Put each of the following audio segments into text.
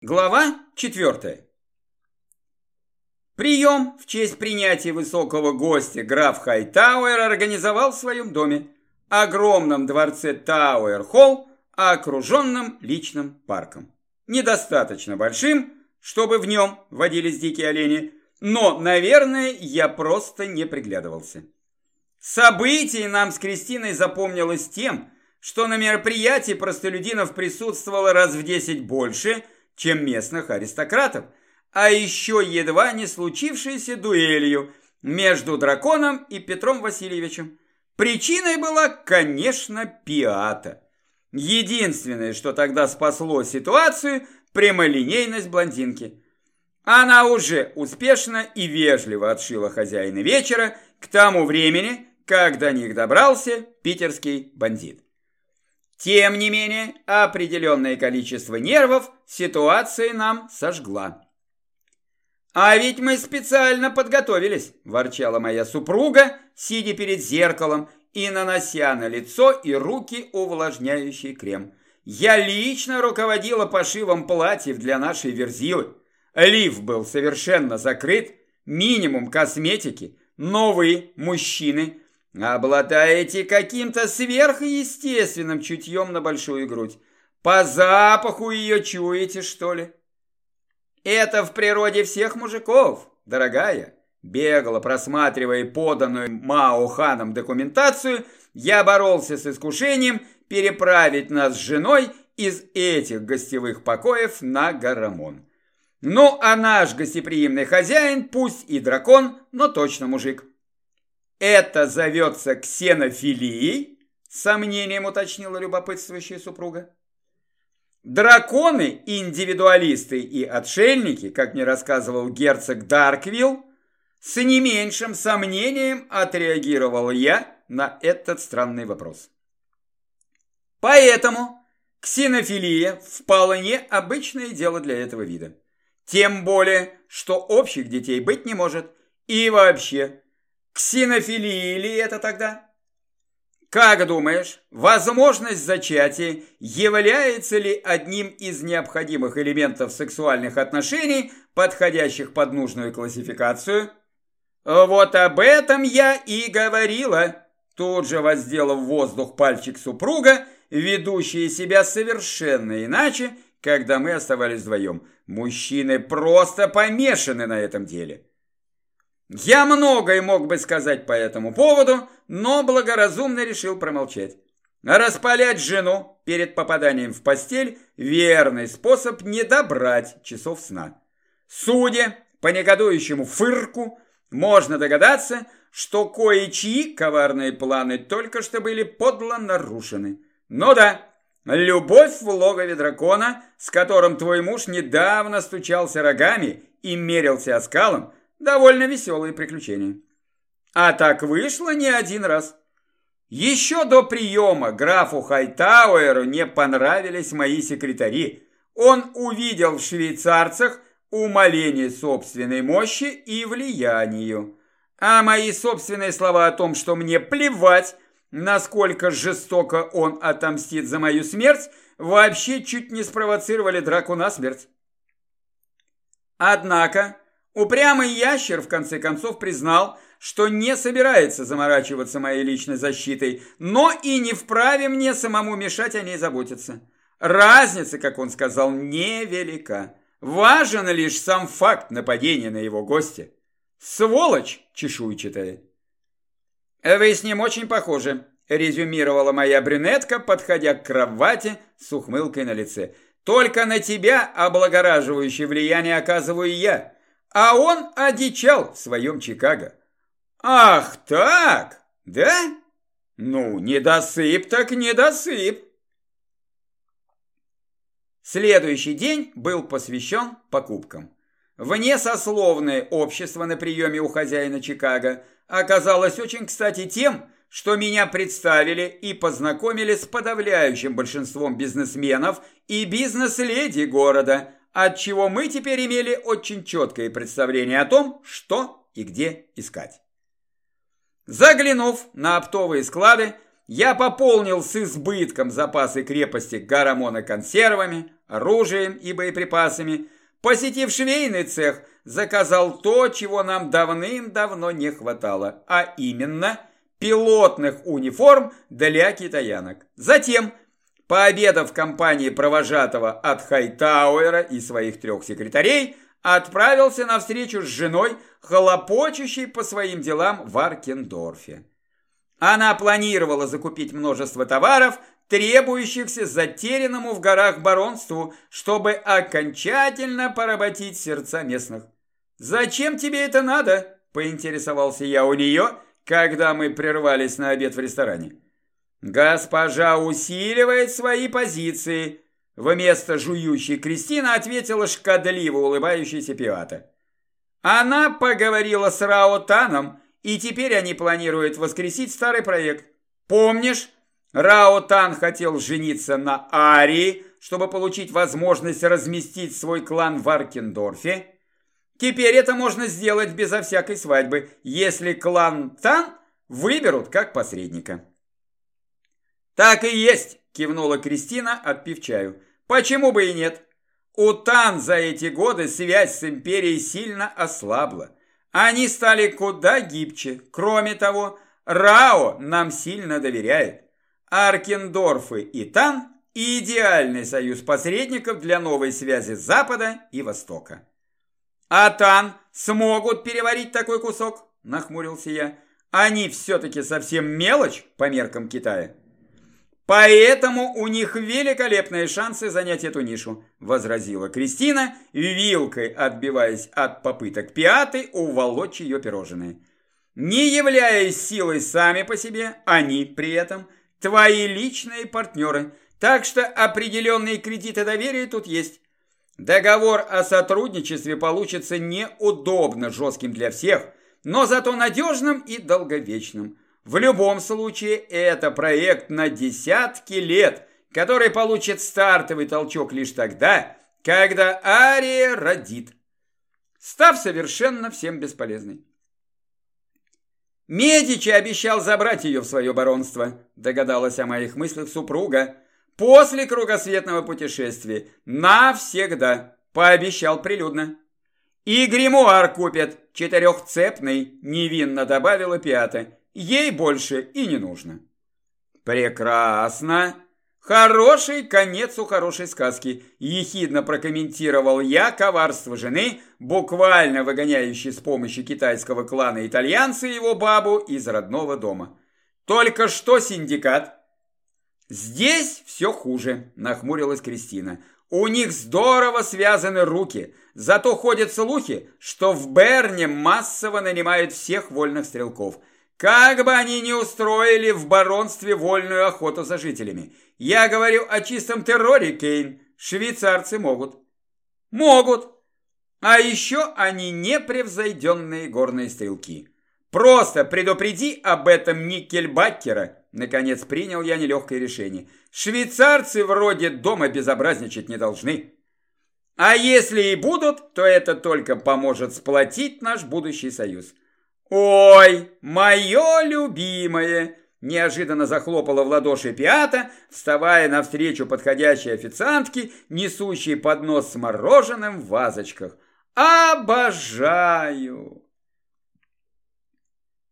Глава четвертая. Прием в честь принятия высокого гостя граф Хайтауэр организовал в своем доме, огромном дворце Тауэр-Холл, окруженном личным парком. Недостаточно большим, чтобы в нем водились дикие олени, но, наверное, я просто не приглядывался. Событие нам с Кристиной запомнилось тем, что на мероприятии простолюдинов присутствовало раз в десять больше – чем местных аристократов, а еще едва не случившейся дуэлью между драконом и Петром Васильевичем. Причиной была, конечно, пиата. Единственное, что тогда спасло ситуацию – прямолинейность блондинки. Она уже успешно и вежливо отшила хозяина вечера к тому времени, как до них добрался питерский бандит. Тем не менее, определенное количество нервов ситуация нам сожгла. «А ведь мы специально подготовились», – ворчала моя супруга, сидя перед зеркалом и нанося на лицо и руки увлажняющий крем. «Я лично руководила пошивом платьев для нашей верзилы. Лиф был совершенно закрыт, минимум косметики, новые мужчины – Обладаете каким-то сверхъестественным чутьем на большую грудь. По запаху ее чуете, что ли? Это в природе всех мужиков, дорогая. Бегло просматривая поданную Мао Ханом документацию, я боролся с искушением переправить нас с женой из этих гостевых покоев на Гарамон. Ну, а наш гостеприимный хозяин, пусть и дракон, но точно мужик. «Это зовется ксенофилией?» – сомнением уточнила любопытствующая супруга. Драконы, индивидуалисты и отшельники, как мне рассказывал герцог Дарквилл, с не меньшим сомнением отреагировал я на этот странный вопрос. Поэтому ксенофилия вполне обычное дело для этого вида. Тем более, что общих детей быть не может. И вообще, Ксенофилия ли это тогда? Как думаешь, возможность зачатия является ли одним из необходимых элементов сексуальных отношений, подходящих под нужную классификацию? Вот об этом я и говорила. Тут же воздела в воздух пальчик супруга, ведущая себя совершенно иначе, когда мы оставались вдвоем. Мужчины просто помешаны на этом деле. Я многое мог бы сказать по этому поводу, но благоразумно решил промолчать. Распалять жену перед попаданием в постель – верный способ не добрать часов сна. Судя по негодующему фырку, можно догадаться, что кое-чьи коварные планы только что были подло нарушены. Ну да, любовь в логове дракона, с которым твой муж недавно стучался рогами и мерился оскалом, Довольно веселые приключения. А так вышло не один раз. Еще до приема графу Хайтауэру не понравились мои секретари. Он увидел в швейцарцах умоление собственной мощи и влиянию. А мои собственные слова о том, что мне плевать, насколько жестоко он отомстит за мою смерть, вообще чуть не спровоцировали драку на смерть. Однако Упрямый ящер, в конце концов, признал, что не собирается заморачиваться моей личной защитой, но и не вправе мне самому мешать о ней заботиться. Разница, как он сказал, невелика. Важен лишь сам факт нападения на его гостя. Сволочь чешуйчатая. «Вы с ним очень похожи», – резюмировала моя брюнетка, подходя к кровати с ухмылкой на лице. «Только на тебя облагораживающее влияние оказываю я» а он одичал в своем Чикаго. Ах так, да? Ну, недосып так недосып. Следующий день был посвящен покупкам. Внесословное общество на приеме у хозяина Чикаго оказалось очень кстати тем, что меня представили и познакомили с подавляющим большинством бизнесменов и бизнес-леди города – отчего мы теперь имели очень четкое представление о том, что и где искать. Заглянув на оптовые склады, я пополнил с избытком запасы крепости Гарамона консервами, оружием и боеприпасами, посетив швейный цех, заказал то, чего нам давным-давно не хватало, а именно пилотных униформ для китаянок. Затем, пообедав в компании провожатого от Хайтауэра и своих трех секретарей, отправился на встречу с женой, хлопочущей по своим делам в Аркендорфе. Она планировала закупить множество товаров, требующихся затерянному в горах баронству, чтобы окончательно поработить сердца местных. «Зачем тебе это надо?» – поинтересовался я у нее, когда мы прервались на обед в ресторане. «Госпожа усиливает свои позиции», – вместо жующей Кристина ответила шкодливо улыбающаяся Пиата. Она поговорила с Рао Таном, и теперь они планируют воскресить старый проект. Помнишь, Рао Тан хотел жениться на Арии, чтобы получить возможность разместить свой клан в Аркендорфе? Теперь это можно сделать безо всякой свадьбы, если клан Тан выберут как посредника. Так и есть, кивнула Кристина, отпив чаю. Почему бы и нет? У Тан за эти годы связь с империей сильно ослабла. Они стали куда гибче. Кроме того, Рао нам сильно доверяет. Аркендорфы и Тан – идеальный союз посредников для новой связи Запада и Востока. А Тан смогут переварить такой кусок? Нахмурился я. Они все-таки совсем мелочь по меркам Китая. Поэтому у них великолепные шансы занять эту нишу, возразила Кристина, вилкой отбиваясь от попыток пиаты уволочь ее пирожные. Не являясь силой сами по себе, они при этом твои личные партнеры, так что определенные кредиты доверия тут есть. Договор о сотрудничестве получится неудобно жестким для всех, но зато надежным и долговечным. В любом случае, это проект на десятки лет, который получит стартовый толчок лишь тогда, когда Ария родит, став совершенно всем бесполезной. Медичи обещал забрать ее в свое баронство, догадалась о моих мыслях супруга. После кругосветного путешествия. Навсегда. Пообещал прилюдно. И гримуар купят, четырехцепный, невинно добавила Пиата. Ей больше и не нужно. Прекрасно. Хороший конец у хорошей сказки, ехидно прокомментировал я коварство жены, буквально выгоняющей с помощью китайского клана итальянца его бабу из родного дома. Только что синдикат? Здесь все хуже, нахмурилась Кристина. У них здорово связаны руки, зато ходят слухи, что в Берне массово нанимают всех вольных стрелков – как бы они ни устроили в баронстве вольную охоту за жителями. Я говорю о чистом терроре, Кейн. Швейцарцы могут. Могут. А еще они непревзойденные горные стрелки. Просто предупреди об этом Никельбаккера. Наконец принял я нелегкое решение. Швейцарцы вроде дома безобразничать не должны. А если и будут, то это только поможет сплотить наш будущий союз. «Ой, мое любимое!» Неожиданно захлопала в ладоши Пиата, вставая навстречу подходящей официантке, несущей поднос с мороженым в вазочках. «Обожаю!»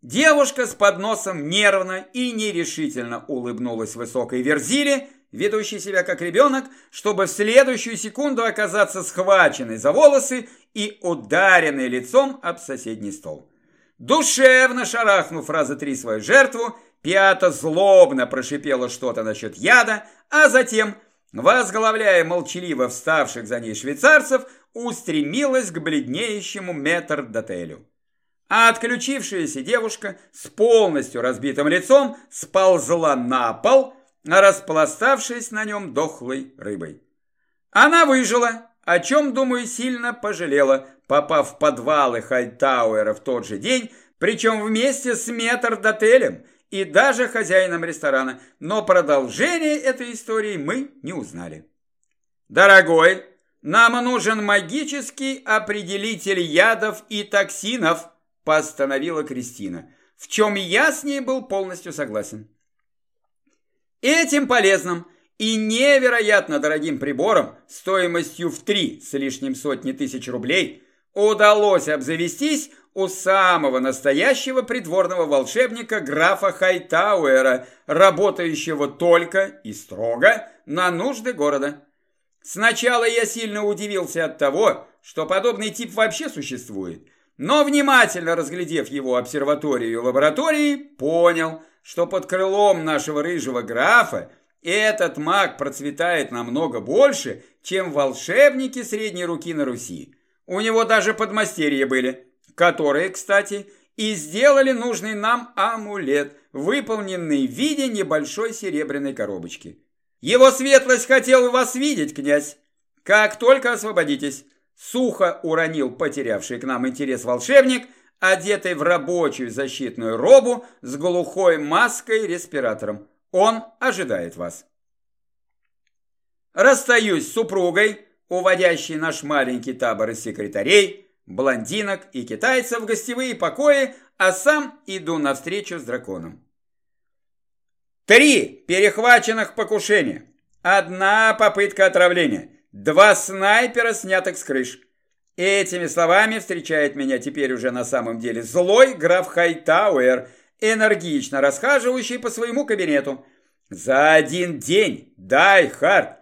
Девушка с подносом нервно и нерешительно улыбнулась высокой верзиле, ведущей себя как ребенок, чтобы в следующую секунду оказаться схваченной за волосы и ударенной лицом об соседний стол. Душевно шарахнув раза три свою жертву, Пята злобно прошипела что-то насчет яда, а затем, возглавляя молчаливо вставших за ней швейцарцев, устремилась к бледнеющему метрдотелю. А отключившаяся девушка с полностью разбитым лицом сползла на пол, распластавшись на нем дохлой рыбой. Она выжила, о чем, думаю, сильно пожалела, попав в подвалы Хайтауэра в тот же день, причем вместе с метрдотелем и даже хозяином ресторана, но продолжение этой истории мы не узнали. «Дорогой, нам нужен магический определитель ядов и токсинов», постановила Кристина, в чем я с ней был полностью согласен. Этим полезным и невероятно дорогим прибором стоимостью в три с лишним сотни тысяч рублей удалось обзавестись у самого настоящего придворного волшебника графа Хайтауэра, работающего только и строго на нужды города. Сначала я сильно удивился от того, что подобный тип вообще существует, но внимательно разглядев его обсерваторию и лаборатории, понял, что под крылом нашего рыжего графа этот маг процветает намного больше, чем волшебники средней руки на Руси. У него даже подмастерья были, которые, кстати, и сделали нужный нам амулет, выполненный в виде небольшой серебряной коробочки. Его светлость хотел вас видеть, князь. Как только освободитесь. Сухо уронил потерявший к нам интерес волшебник, одетый в рабочую защитную робу с глухой маской-респиратором. Он ожидает вас. Расстаюсь с супругой, уводящей наш маленький табор из секретарей, блондинок и китайцев в гостевые покои, а сам иду навстречу с драконом. Три перехваченных покушения. Одна попытка отравления. Два снайпера, снятых с крыш. Этими словами встречает меня теперь уже на самом деле злой граф Хайтауэр, энергично расхаживающий по своему кабинету. За один день, дай, Харт,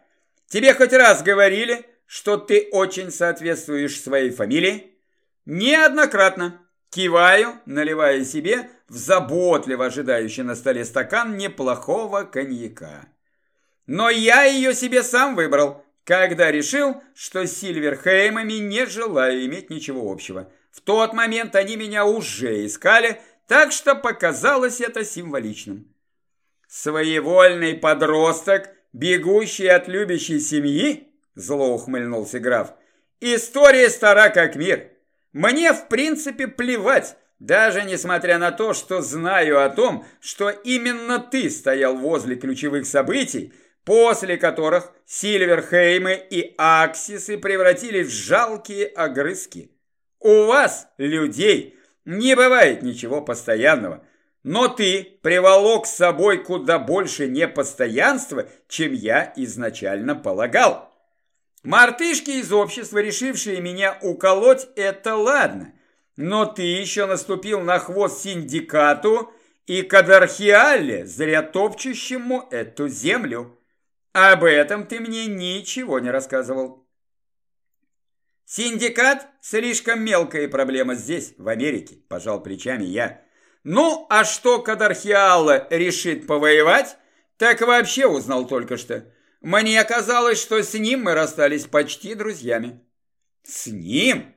тебе хоть раз говорили, что ты очень соответствуешь своей фамилии? Неоднократно. Киваю, наливая себе в заботливо ожидающий на столе стакан неплохого коньяка. Но я ее себе сам выбрал, когда решил, что с Сильверхеймами не желаю иметь ничего общего. В тот момент они меня уже искали, так что показалось это символичным. Своевольный подросток, бегущий от любящей семьи, зло ухмыльнулся граф. История стара как мир. Мне, в принципе, плевать, даже несмотря на то, что знаю о том, что именно ты стоял возле ключевых событий, после которых Сильверхеймы и Аксисы превратились в жалкие огрызки. У вас, людей, не бывает ничего постоянного, но ты приволок с собой куда больше непостоянства, чем я изначально полагал. Мартышки из общества, решившие меня уколоть, это ладно. Но ты еще наступил на хвост синдикату и Кадархиале, зря топчущему эту землю. Об этом ты мне ничего не рассказывал. Синдикат – слишком мелкая проблема здесь, в Америке, пожал плечами я. Ну, а что Кадархиала решит повоевать, так вообще узнал только что. Мне казалось, что с ним мы расстались почти друзьями. С ним?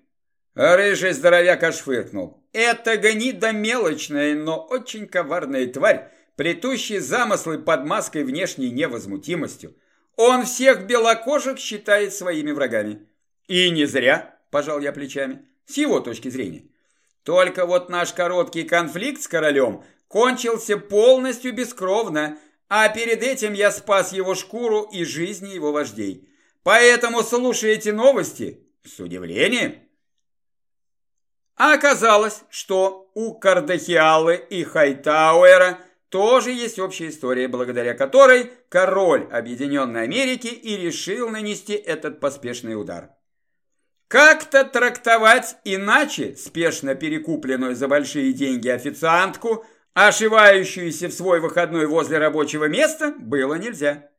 Рыжий здоровяк аж фыркнул. Это гнида мелочная, но очень коварная тварь, плетущая замыслы под маской внешней невозмутимостью. Он всех белокожих считает своими врагами. И не зря, пожал я плечами, с его точки зрения. Только вот наш короткий конфликт с королем кончился полностью бескровно, а перед этим я спас его шкуру и жизни его вождей. Поэтому слушай эти новости с удивлением. А оказалось, что у Кардахиалы и Хайтауэра тоже есть общая история, благодаря которой король Объединенной Америки и решил нанести этот поспешный удар. Как-то трактовать иначе спешно перекупленную за большие деньги официантку – ошивающуюся в свой выходной возле рабочего места, было нельзя.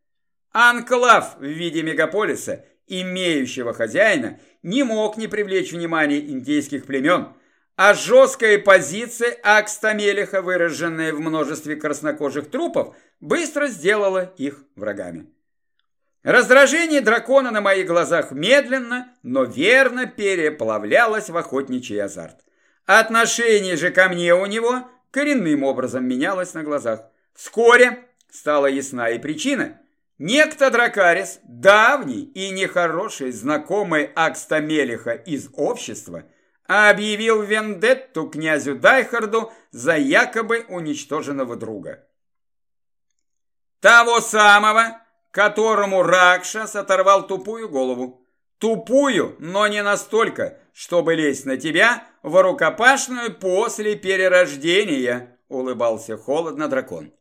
Анклав в виде мегаполиса, имеющего хозяина, не мог не привлечь внимание индейских племен, а жесткая позиция Акстамелиха, выраженная в множестве краснокожих трупов, быстро сделала их врагами. Раздражение дракона на моих глазах медленно, но верно переплавлялось в охотничий азарт. Отношение же ко мне у него коренным образом менялась на глазах. Вскоре стала ясна и причина. Некто Дракарис, давний и нехороший знакомый Акстамелиха из общества, объявил вендетту князю Дайхарду за якобы уничтоженного друга. Того самого, которому Ракшас оторвал тупую голову. Тупую, но не настолько, чтобы лезть на тебя в рукопашную после перерождения, улыбался холодно дракон.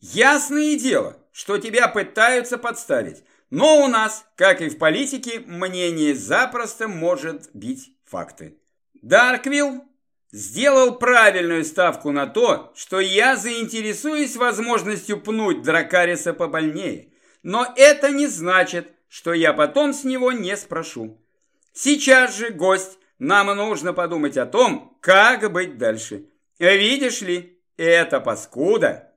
Ясное дело, что тебя пытаются подставить. Но у нас, как и в политике, мнение запросто может бить факты. Дарквилл сделал правильную ставку на то, что я заинтересуюсь возможностью пнуть Дракариса побольнее. Но это не значит, что я потом с него не спрошу. Сейчас же, гость, нам нужно подумать о том, как быть дальше. Видишь ли, это паскуда.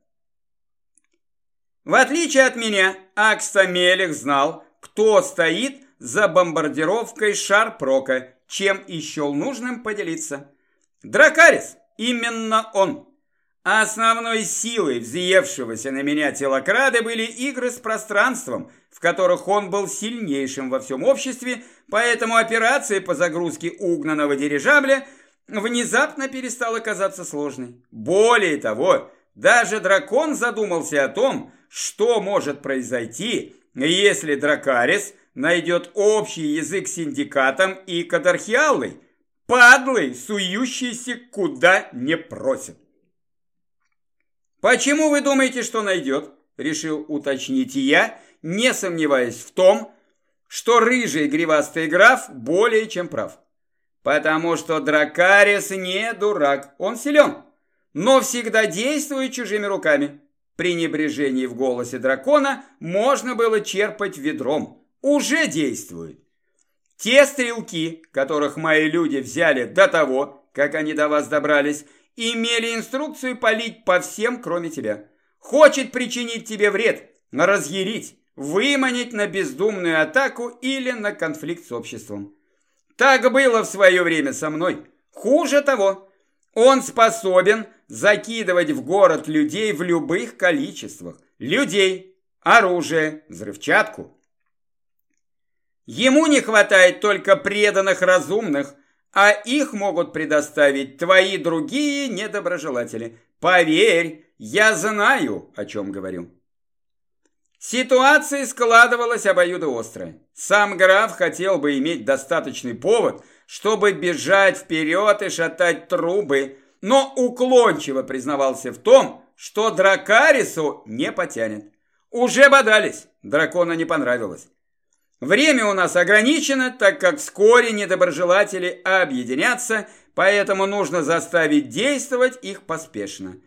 В отличие от меня, Акстамелих знал, кто стоит за бомбардировкой Шарпрока, чем счел нужным поделиться. Дракарис, именно он. Основной силой взъевшегося на меня телокрада были игры с пространством, в которых он был сильнейшим во всем обществе, поэтому операция по загрузке угнанного дирижабля внезапно перестала казаться сложной. Более того, даже дракон задумался о том, что может произойти, если Дракарис найдет общий язык с синдикатом и Кадархиаллой, падлой, сующейся куда не просит. «Почему вы думаете, что найдет?» – решил уточнить я, не сомневаясь в том, что рыжий гривастый граф более чем прав. Потому что Дракарис не дурак, он силен, но всегда действует чужими руками. При небрежении в голосе дракона можно было черпать ведром. Уже действует. Те стрелки, которых мои люди взяли до того, как они до вас добрались, имели инструкцию палить по всем, кроме тебя. Хочет причинить тебе вред, разъярить, выманить на бездумную атаку или на конфликт с обществом. Так было в свое время со мной. Хуже того, он способен закидывать в город людей в любых количествах. Людей, оружие, взрывчатку. Ему не хватает только преданных разумных, а их могут предоставить твои другие недоброжелатели. Поверь, я знаю, о чем говорю. Ситуация складывалась обоюдоострая. Сам граф хотел бы иметь достаточный повод, чтобы бежать вперед и шатать трубы, но уклончиво признавался в том, что Дракарису не потянет. Уже бодались, дракона не понравилось. Время у нас ограничено, так как вскоре недоброжелатели объединятся, поэтому нужно заставить действовать их поспешно.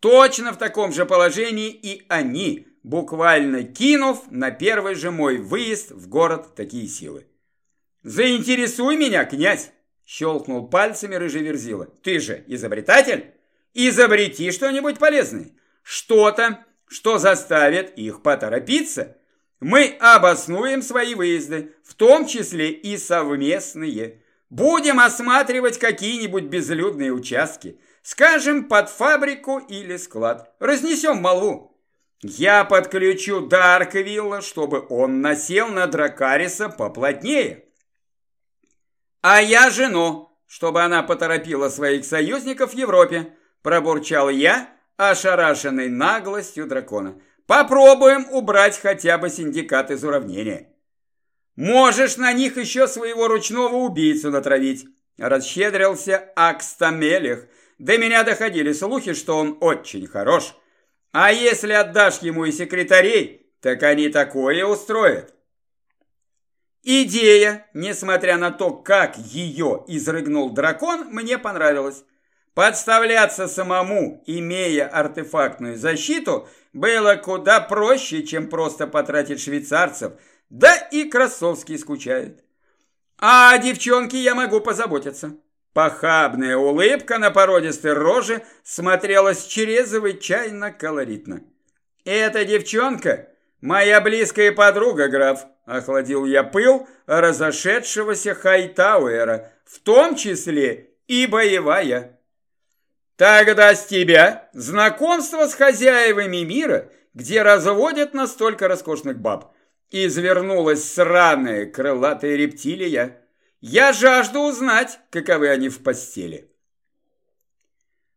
Точно в таком же положении и они, буквально кинув на первый же мой выезд в город такие силы. «Заинтересуй меня, князь!» – щелкнул пальцами рыжий верзила. «Ты же изобретатель? Изобрети что-нибудь полезное. Что-то, что заставит их поторопиться». Мы обоснуем свои выезды, в том числе и совместные. Будем осматривать какие-нибудь безлюдные участки, скажем, под фабрику или склад. Разнесем малу. Я подключу Дарковилла, чтобы он насел на Дракариса поплотнее. А я жену, чтобы она поторопила своих союзников в Европе, пробурчал я, ошарашенный наглостью дракона. Попробуем убрать хотя бы синдикат из уравнения. Можешь на них еще своего ручного убийцу натравить. Расщедрился Акстамелих. До меня доходили слухи, что он очень хорош. А если отдашь ему и секретарей, так они такое устроят. Идея, несмотря на то, как ее изрыгнул дракон, мне понравилась. Подставляться самому, имея артефактную защиту, было куда проще, чем просто потратить швейцарцев, да и Красовский скучает. А о девчонке я могу позаботиться. Похабная улыбка на породистой роже смотрелась чрезвычайно колоритно. «Эта девчонка – моя близкая подруга, граф», – охладил я пыл разошедшегося Хайтауэра, в том числе и боевая. Тогда с тебя знакомство с хозяевами мира, где разводят настолько роскошных баб. Извернулась сраная крылатая рептилия. Я жажду узнать, каковы они в постели.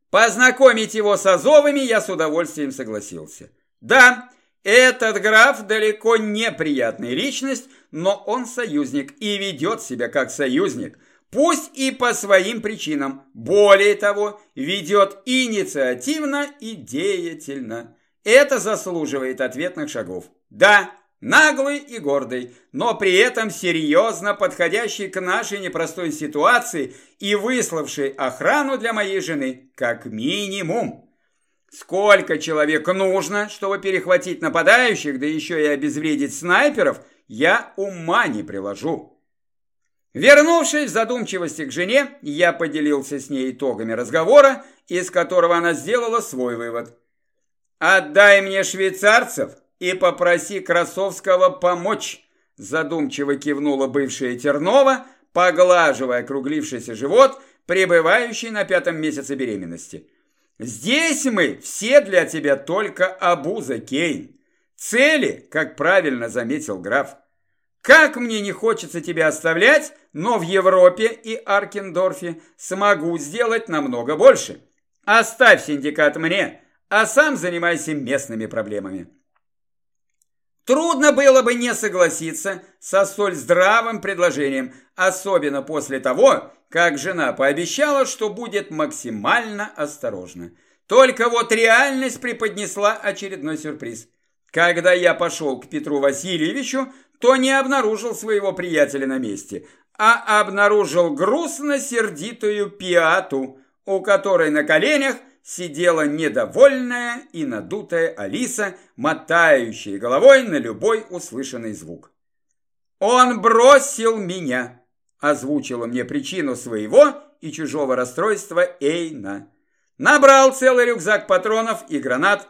Познакомить его с Азовыми я с удовольствием согласился. Да, этот граф далеко не приятная личность, но он союзник и ведет себя как союзник – пусть и по своим причинам. Более того, ведет инициативно и деятельно. Это заслуживает ответных шагов. Да, наглый и гордый, но при этом серьезно подходящий к нашей непростой ситуации и выславший охрану для моей жены, как минимум. Сколько человек нужно, чтобы перехватить нападающих, да еще и обезвредить снайперов, я ума не приложу. Вернувшись в задумчивости к жене, я поделился с ней итогами разговора, из которого она сделала свой вывод. «Отдай мне швейцарцев и попроси Красовского помочь», задумчиво кивнула бывшая Тернова, поглаживая округлившийся живот, пребывающий на пятом месяце беременности. Здесь мы все для тебя только обуза, Кейн. Цели, как правильно заметил граф. Как мне не хочется тебя оставлять, но в Европе и Аркендорфе смогу сделать намного больше. Оставь синдикат мне, а сам занимайся местными проблемами. Трудно было бы не согласиться со столь здравым предложением, особенно после того, как жена пообещала, что будет максимально осторожна. Только вот реальность преподнесла очередной сюрприз. Когда я пошел к Петру Васильевичу, то не обнаружил своего приятеля на месте, а обнаружил грустно-сердитую пиату, у которой на коленях сидела недовольная и надутая Алиса, мотающая головой на любой услышанный звук. «Он бросил меня!» озвучила мне причину своего и чужого расстройства Эйна. Набрал целый рюкзак патронов и гранат,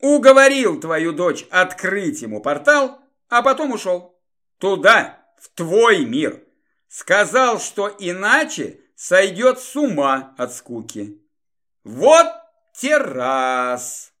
уговорил твою дочь открыть ему портал, а потом ушел. Туда, в твой мир. Сказал, что иначе сойдет с ума от скуки. Вот террас.